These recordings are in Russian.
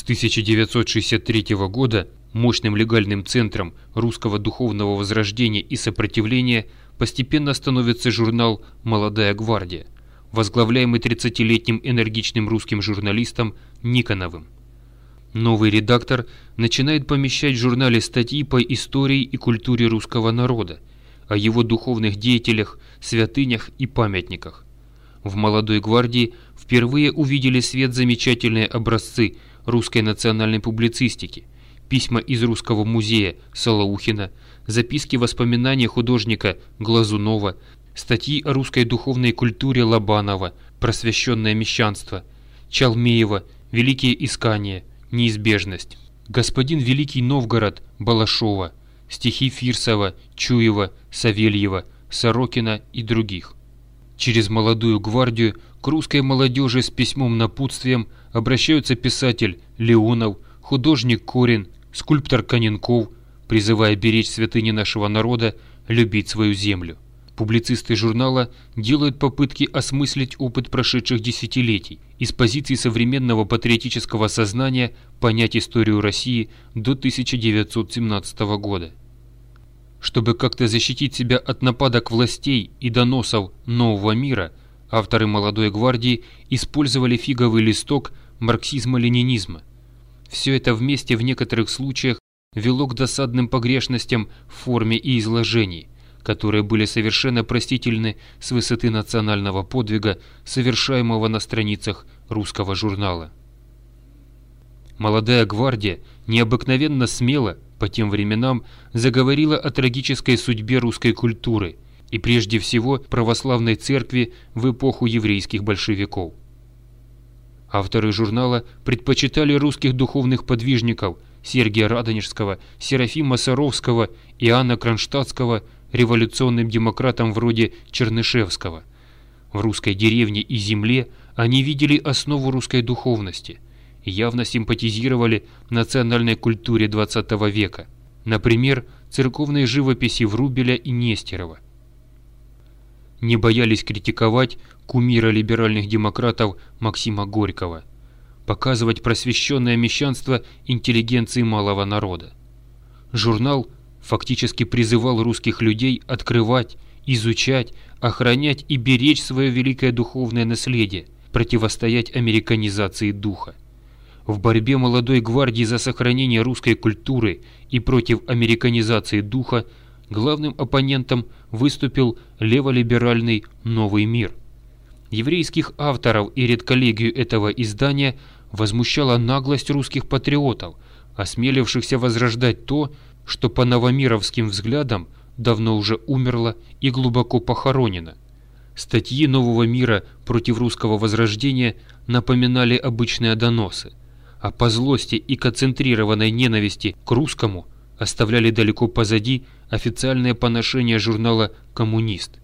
С 1963 года мощным легальным центром русского духовного возрождения и сопротивления постепенно становится журнал «Молодая гвардия», возглавляемый 30-летним энергичным русским журналистом Никоновым. Новый редактор начинает помещать в журнале статьи по истории и культуре русского народа, о его духовных деятелях, святынях и памятниках. В «Молодой гвардии» впервые увидели свет замечательные образцы русской национальной публицистики, письма из Русского музея Солоухина, записки воспоминания художника Глазунова, статьи о русской духовной культуре Лобанова, просвещенное мещанство, Чалмеева, великие искания, неизбежность, господин Великий Новгород Балашова, стихи Фирсова, Чуева, Савельева, Сорокина и других. Через молодую гвардию к русской молодежи с письмом-напутствием обращаются писатель Леонов, художник Корин, скульптор Каненков, призывая беречь святыни нашего народа, любить свою землю. Публицисты журнала делают попытки осмыслить опыт прошедших десятилетий, из позиции современного патриотического сознания понять историю России до 1917 года. Чтобы как-то защитить себя от нападок властей и доносов нового мира, авторы «Молодой гвардии» использовали фиговый листок марксизма-ленинизма. Все это вместе в некоторых случаях вело к досадным погрешностям в форме и изложении, которые были совершенно простительны с высоты национального подвига, совершаемого на страницах русского журнала. Молодая гвардия необыкновенно смело по тем временам заговорила о трагической судьбе русской культуры и прежде всего православной церкви в эпоху еврейских большевиков. Авторы журнала предпочитали русских духовных подвижников Сергия Радонежского, Серафима Саровского, Иоанна Кронштадтского революционным демократам вроде Чернышевского. В русской деревне и земле они видели основу русской духовности – явно симпатизировали национальной культуре XX века, например, церковной живописи Врубеля и Нестерова. Не боялись критиковать кумира либеральных демократов Максима Горького, показывать просвещенное мещанство интеллигенции малого народа. Журнал фактически призывал русских людей открывать, изучать, охранять и беречь свое великое духовное наследие, противостоять американизации духа. В борьбе молодой гвардии за сохранение русской культуры и против американизации духа главным оппонентом выступил леволиберальный «Новый мир». Еврейских авторов и редколлегию этого издания возмущала наглость русских патриотов, осмелившихся возрождать то, что по новомировским взглядам давно уже умерло и глубоко похоронено. Статьи «Нового мира» против русского возрождения напоминали обычные доносы а по злости и концентрированной ненависти к русскому оставляли далеко позади официальное поношение журнала «Коммунист».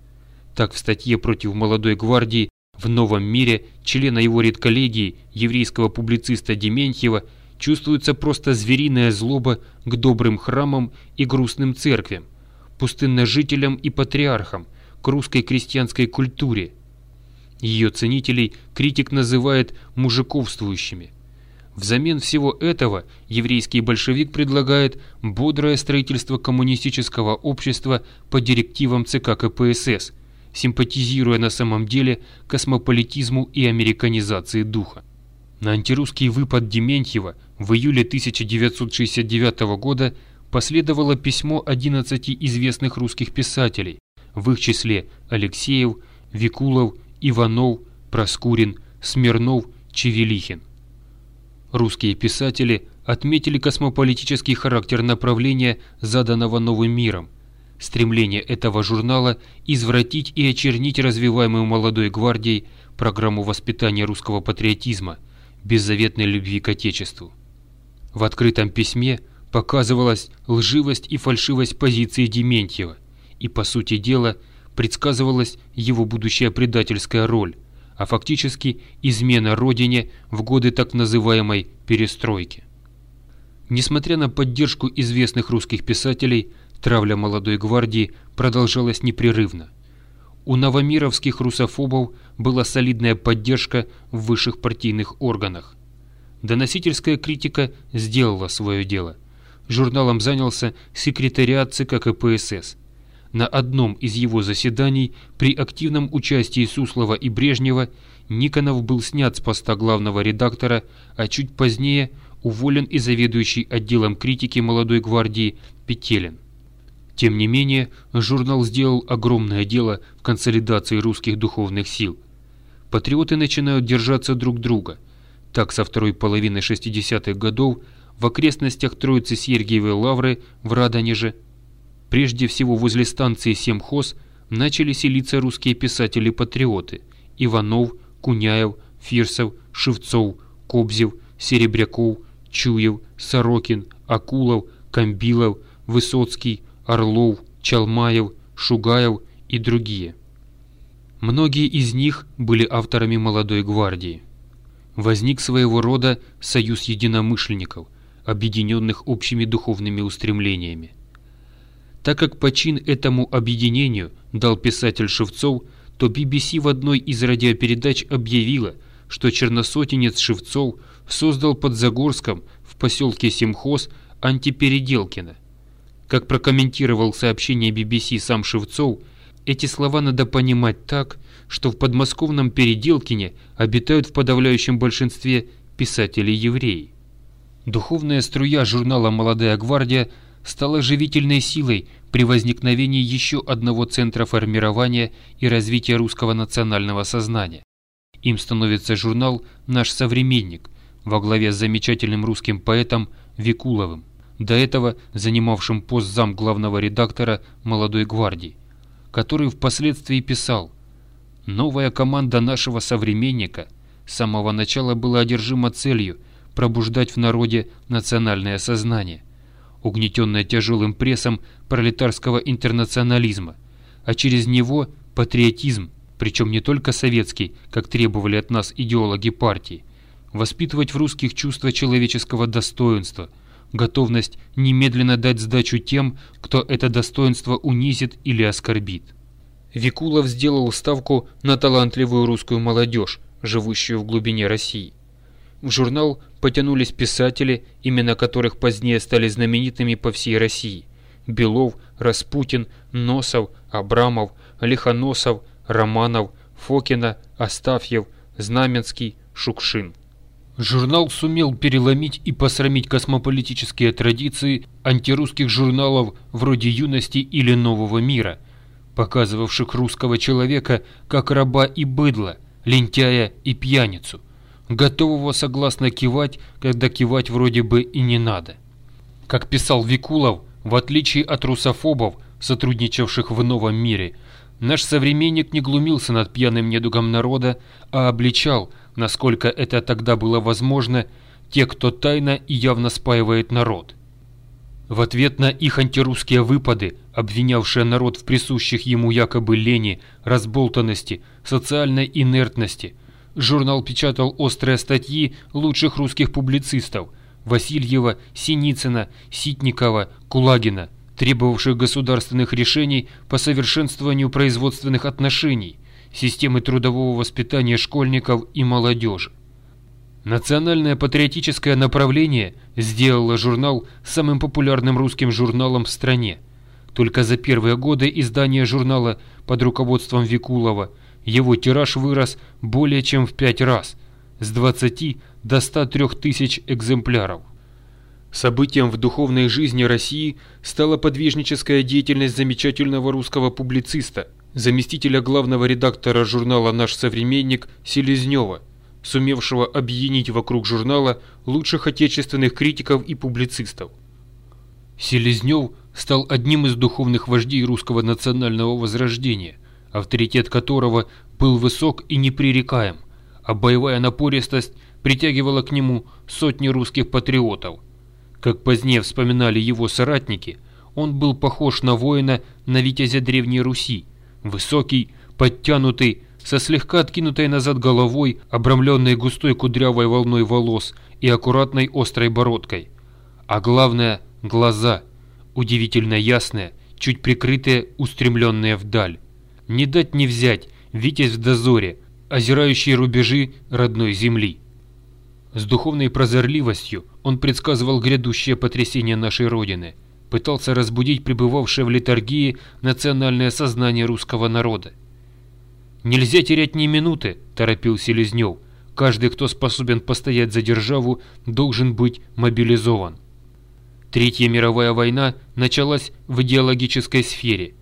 Так в статье против молодой гвардии в «Новом мире» члена его редколлегии, еврейского публициста Дементьева, чувствуется просто звериная злоба к добрым храмам и грустным церквям, пустынножителям и патриархам, к русской крестьянской культуре. Ее ценителей критик называет мужиковствующими. Взамен всего этого еврейский большевик предлагает бодрое строительство коммунистического общества по директивам ЦК КПСС, симпатизируя на самом деле космополитизму и американизации духа. На антирусский выпад Дементьева в июле 1969 года последовало письмо 11 известных русских писателей, в их числе Алексеев, Викулов, Иванов, Проскурин, Смирнов, Чевелихин. Русские писатели отметили космополитический характер направления, заданного новым миром. Стремление этого журнала извратить и очернить развиваемую молодой гвардией программу воспитания русского патриотизма, беззаветной любви к Отечеству. В открытом письме показывалась лживость и фальшивость позиции Дементьева, и, по сути дела, предсказывалась его будущая предательская роль, а фактически измена родине в годы так называемой «перестройки». Несмотря на поддержку известных русских писателей, травля молодой гвардии продолжалась непрерывно. У новомировских русофобов была солидная поддержка в высших партийных органах. Доносительская критика сделала свое дело. Журналом занялся секретариат ЦК КПСС. На одном из его заседаний при активном участии Суслова и Брежнева Никонов был снят с поста главного редактора, а чуть позднее уволен и заведующий отделом критики молодой гвардии Петелин. Тем не менее, журнал сделал огромное дело в консолидации русских духовных сил. Патриоты начинают держаться друг друга. Так, со второй половины 60-х годов в окрестностях Троицы Сергиевой Лавры в Радонеже, прежде всего возле станции Семхоз, начали селиться русские писатели-патриоты Иванов, Куняев, Фирсов, Шевцов, Кобзев, Серебряков, Чуев, Сорокин, Акулов, Камбилов, Высоцкий, Орлов, Чалмаев, Шугаев и другие. Многие из них были авторами молодой гвардии. Возник своего рода союз единомышленников, объединенных общими духовными устремлениями. Так как почин этому объединению дал писатель Шевцов, то BBC в одной из радиопередач объявила, что черносотенец Шевцов создал под Загорском в поселке Семхоз антипеределкино. Как прокомментировал сообщение BBC сам Шевцов, эти слова надо понимать так, что в подмосковном Переделкине обитают в подавляющем большинстве писатели-евреи. Духовная струя журнала «Молодая гвардия» стала живительной силой при возникновении еще одного центра формирования и развития русского национального сознания. Им становится журнал «Наш современник» во главе с замечательным русским поэтом Викуловым, до этого занимавшим пост зам главного редактора «Молодой гвардии», который впоследствии писал «Новая команда нашего современника с самого начала была одержима целью пробуждать в народе национальное сознание, угнетенное тяжелым прессом пролетарского интернационализма, а через него патриотизм, причем не только советский, как требовали от нас идеологи партии, воспитывать в русских чувство человеческого достоинства, готовность немедленно дать сдачу тем, кто это достоинство унизит или оскорбит. Викулов сделал ставку на талантливую русскую молодежь, живущую в глубине России. В журнал потянулись писатели, имена которых позднее стали знаменитыми по всей России. Белов, Распутин, Носов, Абрамов, Лихоносов, Романов, Фокина, Астафьев, Знаменский, Шукшин. Журнал сумел переломить и посрамить космополитические традиции антирусских журналов вроде «Юности» или «Нового мира», показывавших русского человека как раба и быдло, лентяя и пьяницу, готового согласно кивать, когда кивать вроде бы и не надо. Как писал Викулов, в отличие от русофобов, сотрудничавших в новом мире, наш современник не глумился над пьяным недугом народа, а обличал, насколько это тогда было возможно, те, кто тайно и явно спаивает народ. В ответ на их антирусские выпады, обвинявшие народ в присущих ему якобы лени, разболтанности, социальной инертности, журнал печатал острые статьи лучших русских публицистов Васильева, Синицына, Ситникова, Кулагина, требовавших государственных решений по совершенствованию производственных отношений, системы трудового воспитания школьников и молодежи. Национальное патриотическое направление сделало журнал самым популярным русским журналом в стране. Только за первые годы издания журнала под руководством Викулова его тираж вырос более чем в пять раз, с 20 до 103 тысяч экземпляров. Событием в духовной жизни России стала подвижническая деятельность замечательного русского публициста, заместителя главного редактора журнала «Наш современник» Селезнева – сумевшего объединить вокруг журнала лучших отечественных критиков и публицистов. Селезнев стал одним из духовных вождей русского национального возрождения, авторитет которого был высок и непререкаем, а боевая напористость притягивала к нему сотни русских патриотов. Как позднее вспоминали его соратники, он был похож на воина на витязя Древней Руси, высокий, подтянутый, со слегка откинутой назад головой, обрамленной густой кудрявой волной волос и аккуратной острой бородкой. А главное – глаза, удивительно ясные, чуть прикрытые, устремленные вдаль. Не дать не взять, Витязь в дозоре, озирающий рубежи родной земли. С духовной прозорливостью он предсказывал грядущее потрясение нашей Родины, пытался разбудить пребывавшее в литургии национальное сознание русского народа. «Нельзя терять ни минуты», – торопил Селезнев. «Каждый, кто способен постоять за державу, должен быть мобилизован». Третья мировая война началась в идеологической сфере,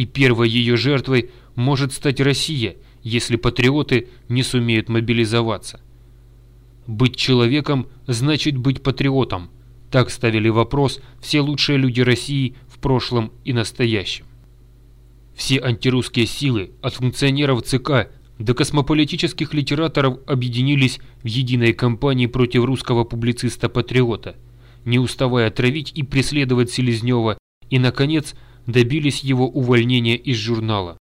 и первой ее жертвой может стать Россия, если патриоты не сумеют мобилизоваться. Быть человеком значит быть патриотом. Так ставили вопрос все лучшие люди России в прошлом и настоящем. Все антирусские силы, от функционеров ЦК до космополитических литераторов объединились в единой кампании против русского публициста-патриота, не уставая травить и преследовать Селезнева, и, наконец, добились его увольнения из журнала.